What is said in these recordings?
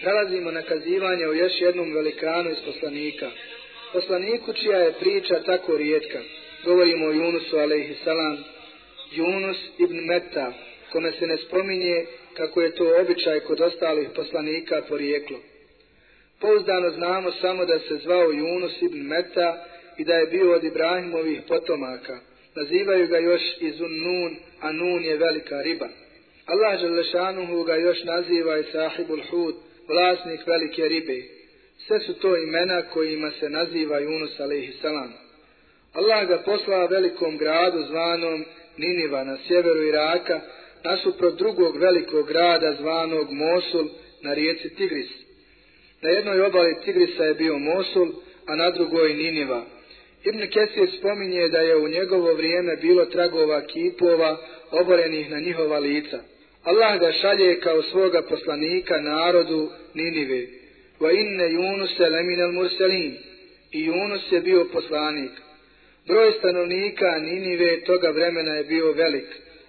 prelazimo na kazivanje o još jednom velikanu iz poslanika. Poslaniku čija je priča tako rijetka. Govorimo o Junusu alaihissalam. Junus ibn Meta, kome se ne spominje kako je to običaj kod ostalih poslanika porijeklo. Pouzdano znamo samo da se zvao Junus ibn Meta i da je bio od Ibrahimovih potomaka. Nazivaju ga još Izun Nun, a Nun je velika riba. Allah Želešanuhu ga još naziva i Sahibul Hud, vlasnik velike ribe. Sve su to imena kojima se naziva Yunus a.s. Allah ga poslao velikom gradu zvanom Niniva na sjeveru Iraka, nasuprot drugog velikog grada zvanog Mosul na rijeci Tigris. Na jednoj obali Tigrisa je bio Mosul, a na drugoj Niniva. Ibn Kesir spominje da je u njegovo vrijeme bilo tragova kipova oborenih na njihova lica. Allah ga šalje kao svoga poslanika narodu Ninive. Wa inne Yunus lemin al mursalin. I Yunus je bio poslanik. Broj stanovnika Ninive toga vremena je bio velik.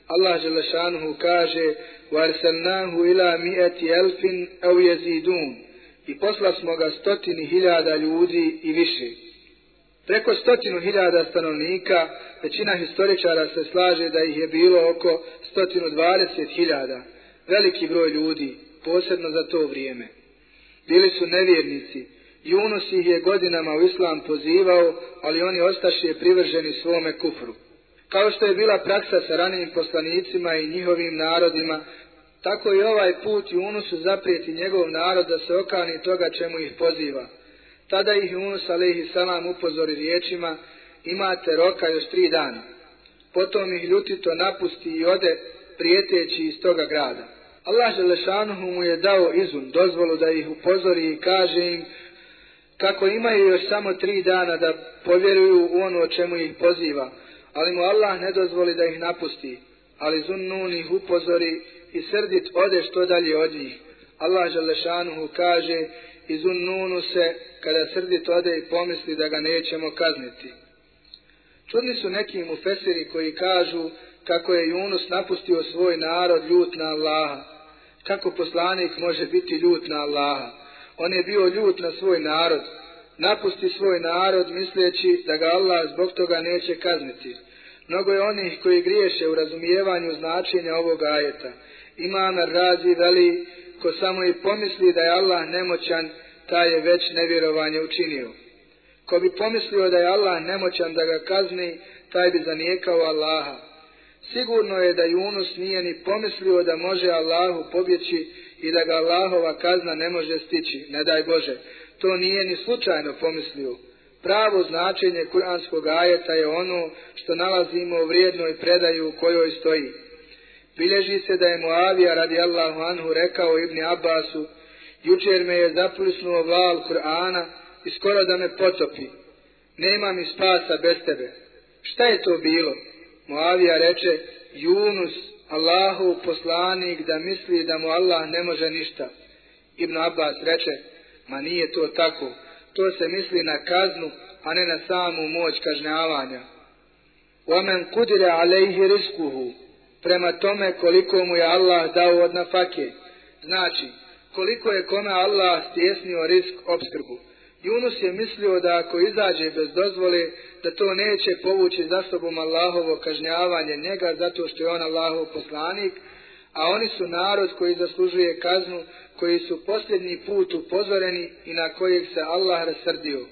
Allah Želešanuhu kaže وَارْسَلْنَاهُ إِلَى مِئَةِ أَلْفٍ أَوْ يَزِيدُونَ I posla smo ga stotini hiljada ljudi i više. Preko stotinu hiljada stanovnika, većina historičara se slaže da ih je bilo oko stotinu dvadeset hiljada, veliki broj ljudi, posebno za to vrijeme. Bili su nevjernici, Junus ih je godinama u islam pozivao, ali oni ostaše privrženi svome kufru. Kao što je bila praksa sa ranijim poslanicima i njihovim narodima, tako i ovaj put Junusu zaprijeti njegov narod da se okani toga čemu ih poziva – Tada ih Yunus alaihi salam upozori riječima, imate roka još tri dana. Potom ih ljutito napusti i ode prijeteći iz toga grada. Allah Želešanuhu mu je dao izun, dozvolu da ih upozori i kaže im kako imaju još samo tri dana da povjeruju u ono o čemu ih poziva, ali mu Allah ne dozvoli da ih napusti, ali Zunnun ih upozori i srdit ode što dalje od njih. Allah Želešanuhu kaže i Zunnunu se kada srdit ode i pomisli da ga nećemo kazniti. Čudni su neki mu fesiri koji kažu kako je Junus napustio svoj narod ljut na Allaha. Kako poslanik može biti ljut na Allaha? On je bio ljut na svoj narod. Napusti svoj narod misleći da ga Allah zbog toga neće kazniti. Mnogo je onih koji griješe u razumijevanju značenja ovog ajeta. Imam razi veli ko samo i pomisli da je Allah nemoćan taj je već nevjerovanje učinio. Ko bi pomislio da je Allah nemoćan da ga kazni, taj bi zanijekao Allaha. Sigurno je da Junus nije ni pomislio da može Allahu pobjeći i da ga Allahova kazna ne može stići, ne daj Bože. To nije ni slučajno pomislio. Pravo značenje kuranskog ajeta je ono što nalazimo u vrijednoj predaju u kojoj stoji. Bileži se da je Muavija radi Allahu Anhu rekao Ibni Abbasu, Jučer me je zaplisnuo val Kur'ana i skoro da me potopi. Nema mi spasa bez tebe. Šta je to bilo? Muavija reče, Junus, Allahu poslanik da misli da mu Allah ne može ništa. Ibn Abbas reče, ma nije to tako. To se misli na kaznu, a ne na samu moć kažnjavanja. Omen kudire alejhi riskuhu, prema tome koliko mu je Allah dao od nafake. Znači, koliko je kome Allah stjesnio risk obskrbu. Junus je mislio da ako izađe bez dozvole, da to neće povući za sobom Allahovo kažnjavanje njega zato što je on Allahov poslanik, a oni su narod koji zaslužuje kaznu, koji su posljednji put upozoreni i na kojeg se Allah rasrdio.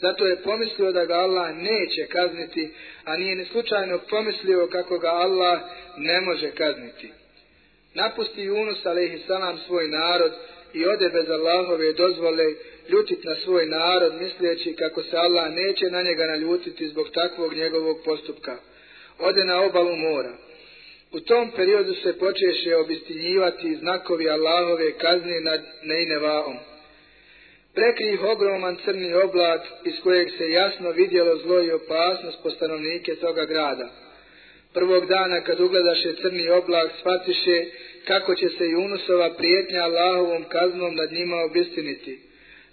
Zato je pomislio da ga Allah neće kazniti, a nije ni slučajno pomislio kako ga Allah ne može kazniti napusti Yunus a.s. svoj narod i ode bez Allahove dozvole ljutit na svoj narod misleći kako se Allah neće na njega naljutiti zbog takvog njegovog postupka. Ode na obalu mora. U tom periodu se počeše obistinjivati znakovi Allahove kazne nad Neinevaom. Prekri ih ogroman crni oblak iz kojeg se jasno vidjelo zlo i opasnost po stanovnike toga grada. Prvog dana kad ugledaše crni oblak, shvatiše kako će se Junusova prijetnja Allahovom kaznom nad njima obistiniti.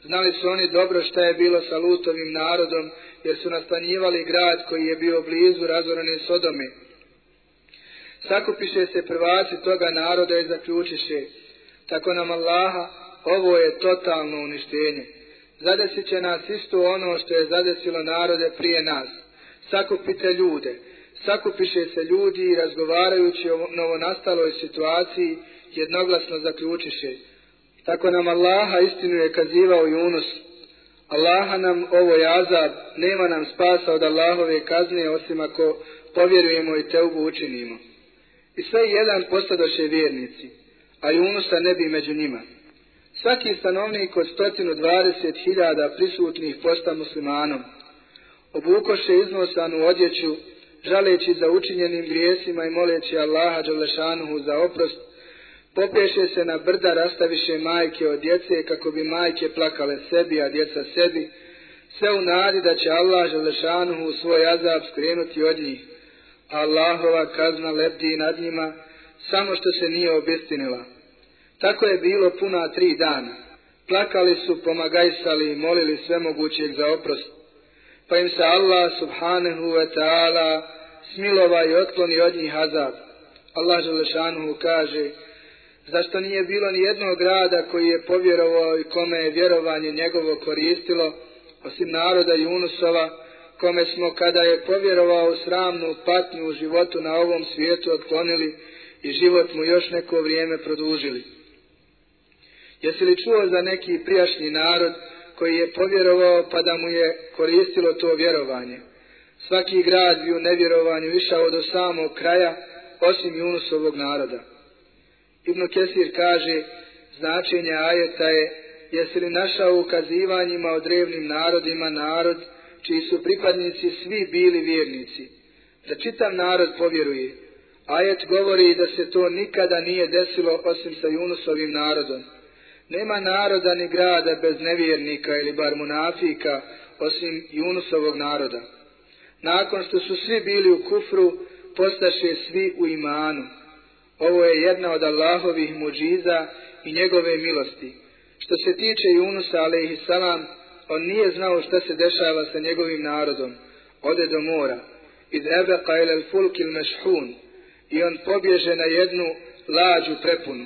Znali su oni dobro šta je bilo sa Lutovim narodom, jer su nastanjivali grad koji je bio blizu razvorene Sodome. Sakupiše se prvaci toga naroda i zaključiše, tako nam Allaha, ovo je totalno uništenje. Zadesit će nas isto ono što je zadesilo narode prije nas. Sakupite ljude, sakupiše se ljudi i razgovarajući o novonastaloj situaciji jednoglasno zaključiše. Tako nam Allaha istinu je kazivao Junus. Allaha nam ovo je azab, nema nam spasa od Allahove kazne osim ako povjerujemo i teubu učinimo. I sve jedan postadoše vjernici, a Junusa ne bi među njima. Svaki stanovnik od 120.000 prisutnih posta muslimanom obukoše iznosanu odjeću, žaleći za učinjenim grijesima i moleći Allaha Đalešanuhu za oprost, popeše se na brda rastaviše majke od djece kako bi majke plakale sebi, a djeca sebi, sve u nadi da će Allah Đalešanuhu svoj azab skrenuti od njih. Allahova kazna lebdi nad njima, samo što se nije obistinila. Tako je bilo puna tri dana. Plakali su, pomagajsali i molili svemogućeg za oprost. Pa im se Allah subhanahu wa ta'ala smilova i otkloni od njih azab. Allah Želešanuhu kaže, zašto nije bilo ni jednog grada koji je povjerovao i kome je vjerovanje njegovo koristilo, osim naroda Junusova, kome smo kada je povjerovao sramnu patnju u životu na ovom svijetu otklonili i život mu još neko vrijeme produžili. Jesi li čuo za neki prijašnji narod koji je povjerovao pa da mu je koristilo to vjerovanje? Svaki grad bi u nevjerovanju išao do samog kraja, osim Junusovog naroda. Ibn Kesir kaže, značenje ajeta je, jesi li našao ukazivanjima o drevnim narodima narod, čiji su pripadnici svi bili vjernici, da čitav narod povjeruje. Ajet govori da se to nikada nije desilo osim sa Junusovim narodom. Nema naroda ni grada bez nevjernika ili bar munafika osim Junusovog naroda. Nakon što su svi bili u kufru, postaše svi u imanu. Ovo je jedna od Allahovih muđiza i njegove milosti. Što se tiče Junusa, alaihissalam, on nije znao šta se dešava sa njegovim narodom. Ode do mora. Iz Ebeqa ilal fulkil Mešhun. I on pobježe na jednu lađu prepunu.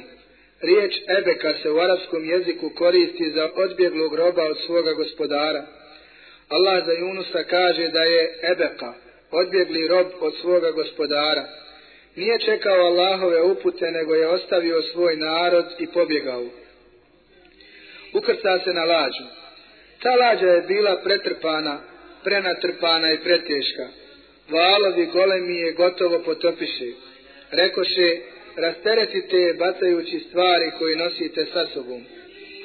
Riječ Ebeka se u arapskom jeziku koristi za odbjeglog roba od svoga gospodara. Allah za Junusa kaže da je Ebeka, odbjegli rob od svoga gospodara. Nije čekao Allahove upute, nego je ostavio svoj narod i pobjegao. Ukrca se na lađu. Ta lađa je bila pretrpana, prenatrpana i preteška. Valovi golemi je gotovo potopiše. Rekoše, rasteretite bacajući stvari koje nosite sa sobom.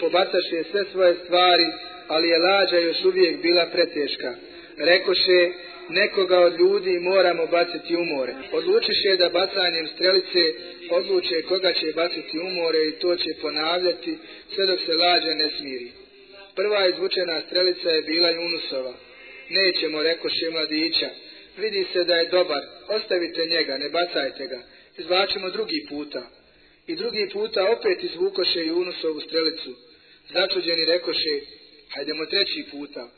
Pobacaše sve svoje stvari, ali je lađa još uvijek bila preteška. Rekoše, nekoga od ljudi moramo baciti u more. Odlučiše da bacanjem strelice odluče koga će baciti u more i to će ponavljati sve dok se lađa ne smiri. Prva izvučena strelica je bila Junusova. Nećemo, rekoše mladića. Vidi se da je dobar, ostavite njega, ne bacajte ga. Izvlačimo drugi puta. I drugi puta opet izvukoše Junusovu strelicu. Začuđeni rekoše, hajdemo treći puta.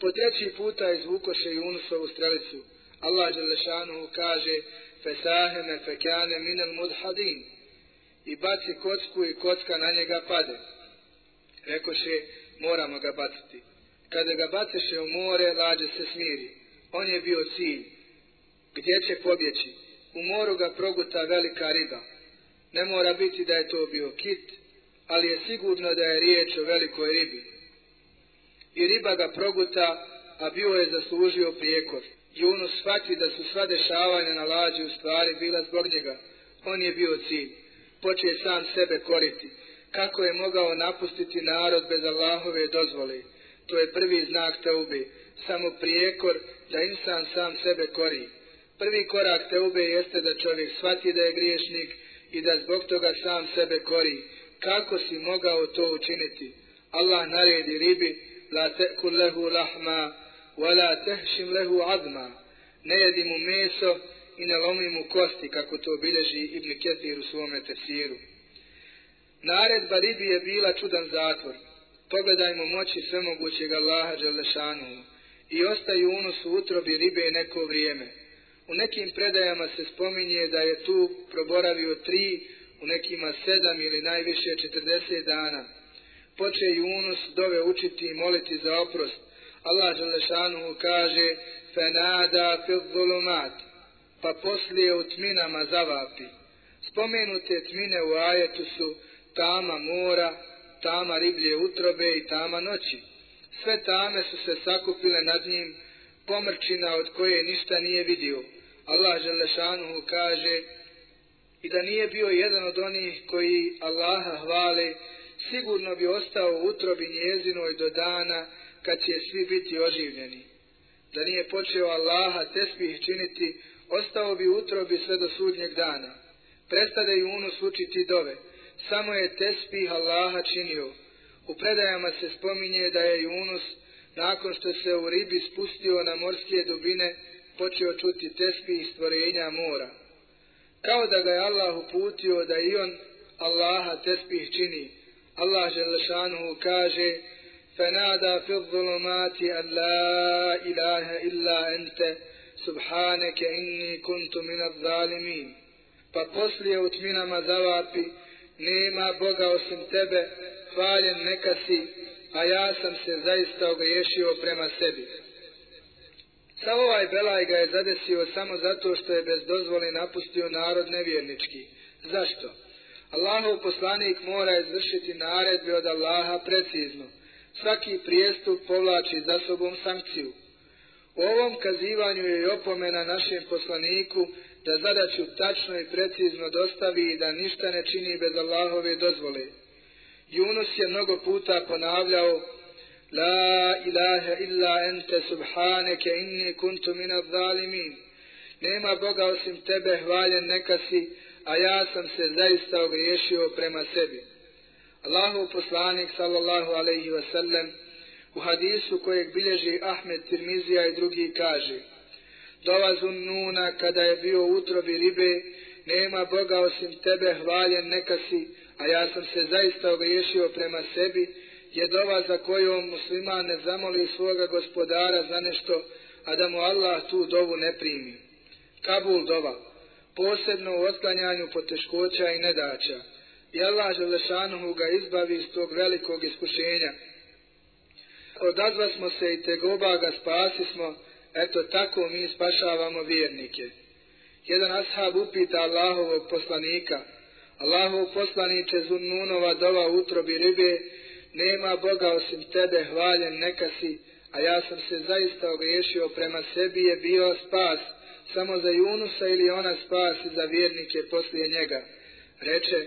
Po treći puta izvukoše Junusovu strelicu. Allah Đelešanu kaže, fesaheme fekane minel mudhadin. I baci kocku i kocka na njega pade. Rekoše, moramo ga baciti. Kada ga baceše u more, lađe se smiri. On je bio cilj. Gdje će pobjeći? U moru ga proguta velika riba. Ne mora biti da je to bio kit, ali je sigurno da je riječ o velikoj ribi. I riba ga proguta, a bio je zaslužio prijekor. Junus shvati da su sva dešavanja na lađi u stvari bila zbog njega. On je bio cilj. Počeje sam sebe koriti kako je mogao napustiti narod bez Allahove dozvole. To je prvi znak teube, samo prijekor da insan sam sebe kori. Prvi korak teube jeste da čovjek shvati da je griješnik i da zbog toga sam sebe kori. Kako si mogao to učiniti? Allah naredi ribi, la te'kul lehu lahma, wa la tehšim lehu adma. Ne jedi mu meso i ne lomi mu kosti, kako to bilježi Ibn Ketir u svome tesiru. Naredba ribi je bila čudan zatvor. Pogledajmo moći svemogućeg Allaha Đelešanu. I ostaju unos u utrobi ribe neko vrijeme. U nekim predajama se spominje da je tu proboravio tri, u nekima sedam ili najviše četrdeset dana. poče Junus dove učiti i moliti za oprost. Allah Želešanuhu kaže Fenada fil zulumat pa poslije u tminama zavapi. Spomenute tmine u ajetu su tama mora, tama riblje utrobe i tama noći. Sve tame su se sakupile nad njim, pomrčina od koje ništa nije vidio. Allah Želešanuhu kaže i da nije bio jedan od onih koji Allaha hvale, sigurno bi ostao u utrobi njezinoj do dana kad će svi biti oživljeni. Da nije počeo Allaha tespih činiti, ostao bi u utrobi sve do sudnjeg dana. Prestade Yunus učiti dove, samo je tespih Allaha činio. U predajama se spominje da je Yunus, nakon što se u ribi spustio na morske dubine, počeo čuti tespih stvorenja mora. Kao da ga je Allah uputio da i on Allaha tespih čini. Allah želešanuhu kaže, فنادى في الظلمات أن لا إله إلا أنت سبحانك إني كنت من الظالمين pa poslije u tminama zavapi, nema Boga osim tebe, hvaljen neka si, a ja sam se zaista ogriješio prema sebi. Sa ovaj belaj ga je zadesio samo zato što je bez dozvoli napustio narod nevjernički. Zašto? Allahov poslanik mora izvršiti naredbe od Allaha precizno svaki prijestup povlači za sobom sankciju. U ovom kazivanju je opomena našem poslaniku da zadaću tačno i precizno dostavi i da ništa ne čini bez Allahove dozvole. Yunus je mnogo puta ponavljao La ilaha illa ente subhaneke inni kuntu minad zalimin. Nema Boga osim tebe hvaljen neka si, a ja sam se zaista ogriješio prema sebi. Allahu poslanik sallallahu alaihi wa sallam u hadisu kojeg bilježi Ahmed Tirmizija i drugi kaže Dova zunnuna kada je bio utrobi ribe, nema Boga osim tebe hvaljen neka si, a ja sam se zaista ogriješio prema sebi, je dova za kojom musliman ne zamoli svoga gospodara za nešto, a da mu Allah tu dovu ne primi. Kabul dova, posebno u otklanjanju poteškoća i nedaća. i Allah Želešanuhu ga izbavi iz tog velikog iskušenja. Odazva smo se i tegoba ga spasi smo, eto tako mi spašavamo vjernike. Jedan ashab upita Allahovog poslanika, Allahov poslaniće zunnunova dova utrobi ribe, nema Boga osim tebe hvaljen neka si, a ja sam se zaista ogriješio prema sebi je bio spas, samo za Junusa ili ona spas za vjernike poslije njega. Reče,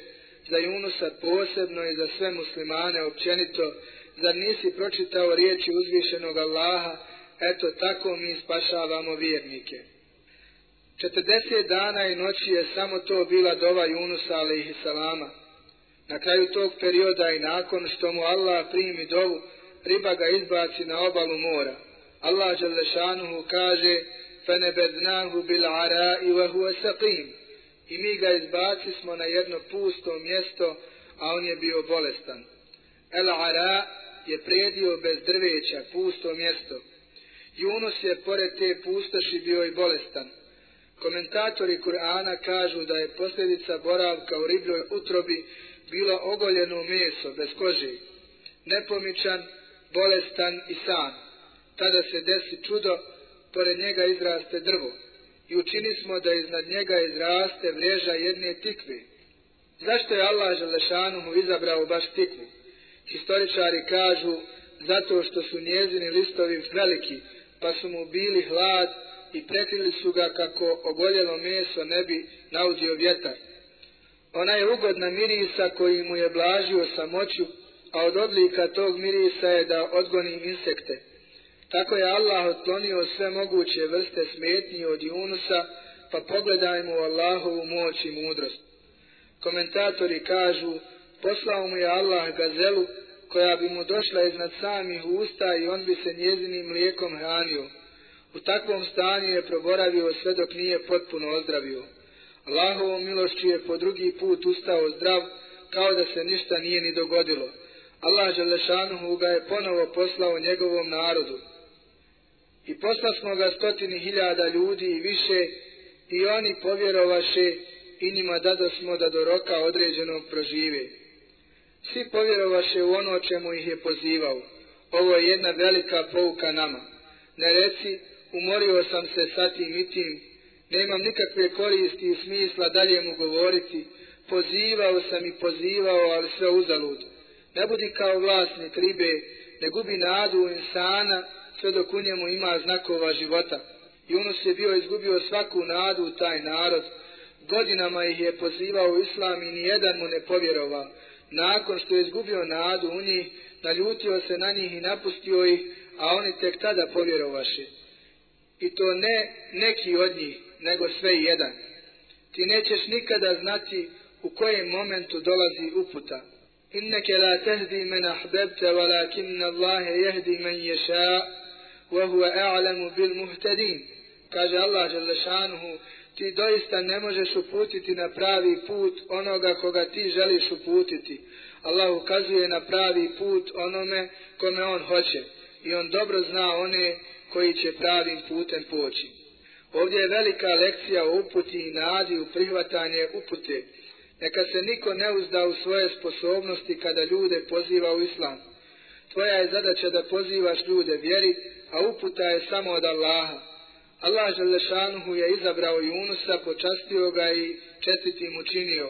za Junusa posebno i za sve muslimane općenito, zar nisi pročitao riječi uzvišenog Allaha, eto tako mi spašavamo vjernike. 40 dana i noći je samo to bila dova Junusa alaihi salama. Na kraju tog perioda i nakon što mu Allah primi dovu, riba ga izbaci na obalu mora. Allah Đalešanuhu kaže, فَنَبَدْنَاهُ بِالْعَرَاءِ وَهُوَ سَقِيمُ i mi ga izbaci smo na jedno pusto mjesto, a on je bio bolestan. El Ara je predio bez drveća, pusto mjesto. Junus je pored te pustoši bio i bolestan. Komentatori Kur'ana kažu da je posljedica boravka u ribljoj utrobi bilo ogoljeno meso bez kože, nepomičan, bolestan i sam. Tada se desi čudo, pored njega izraste drvo i učini smo da iznad njega izraste vreža jedne tikve. Zašto je Allah Želešanu mu izabrao baš tikvu? Historičari kažu zato što su njezini listovi veliki, pa su mu bili hlad i prekrili su ga kako ogoljelo meso ne bi naudio vjetar. Ona je ugodna mirisa koji mu je blažio samoću, a od odlika tog mirisa je da odgoni insekte. Tako je Allah otklonio sve moguće vrste smetnji od Junusa, pa pogledajmo Allahovu moć i mudrost. Komentatori kažu, poslao mu je Allah gazelu, koja bi mu došla iznad samih usta i on bi se njezinim mlijekom hranio. U takvom stanju je proboravio sve dok nije potpuno ozdravio. Allahovom milošću je po drugi put ustao zdrav, kao da se ništa nije ni dogodilo. Allah Želešanuhu ga je ponovo poslao njegovom narodu i posla smo ga stotini hiljada ljudi i više i oni povjerovaše i njima dado smo da do roka određenog prožive. Svi povjerovaše u ono čemu ih je pozivao. Ovo je jedna velika pouka nama. Ne reci, umorio sam se sa tim i tim, nemam nikakve koristi i smisla dalje mu govoriti, pozivao sam i pozivao, ali sve uzalud. Ne budi kao vlasnik ribe, ne gubi nadu u insana, sve dok u njemu ima znakova života. Junus je bio izgubio svaku nadu u taj narod, godinama ih je pozivao u islam i nijedan mu ne povjerovao. Nakon što je izgubio nadu u njih, naljutio se na njih i napustio ih, a oni tek tada povjerovaše. I to ne neki od njih, nego sve jedan. Ti nećeš nikada znati u kojem momentu dolazi uputa. Inneke la tehdi men ahbebte, walakinna Allahe jehdi men ješa, wa huwa a'lamu bil muhtedin. Kaže Allah Želešanuhu, ti doista ne možeš uputiti na pravi put onoga koga ti želiš uputiti. Allah ukazuje na pravi put onome kome on hoće i on dobro zna one koji će pravim putem poći. Ovdje je velika lekcija o uputi i nadi u prihvatanje upute. Neka se niko ne uzda u svoje sposobnosti kada ljude poziva u islam. Tvoja je zadaća da pozivaš ljude vjeri, a uputa je samo od Allaha. Allah Želešanuhu je izabrao Junusa, počastio ga i čestitim učinio.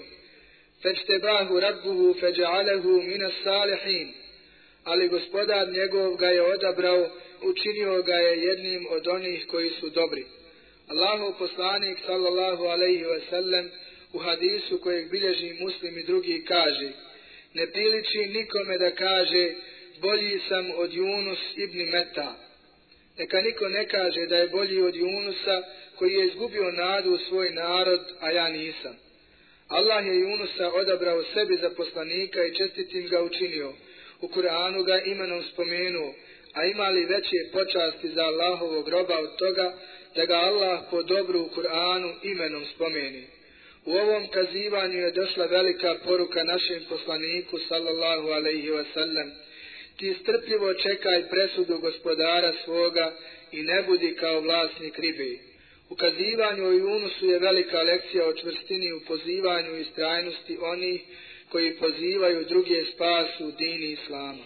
Fečtebahu rabbuhu feđa'alehu minas salihin. Ali gospodar njegov ga je odabrao, učinio ga je jednim od onih koji su dobri. Allahu poslanik sallallahu alaihi ve sellem u hadisu kojeg bilježi muslim i drugi kaže ne priliči nikome da kaže bolji sam od Junus ibn Meta. Neka niko ne kaže da je bolji od Junusa koji je izgubio nadu u svoj narod, a ja nisam. Allah je Junusa odabrao sebi za poslanika i čestitim ga učinio. U Kur'anu ga imenom spomenuo, a ima li veće počasti za Allahovog groba od toga da ga Allah po dobru u Kur'anu imenom spomeni. U ovom kazivanju je došla velika poruka našem poslaniku sallallahu alaihi wa sallam. Ti strpljivo čekaj presudu gospodara svoga i ne budi kao vlasnik ribe. U kazivanju o Junusu je velika lekcija o čvrstini u pozivanju i strajnosti onih koji pozivaju druge spasu dini Islama.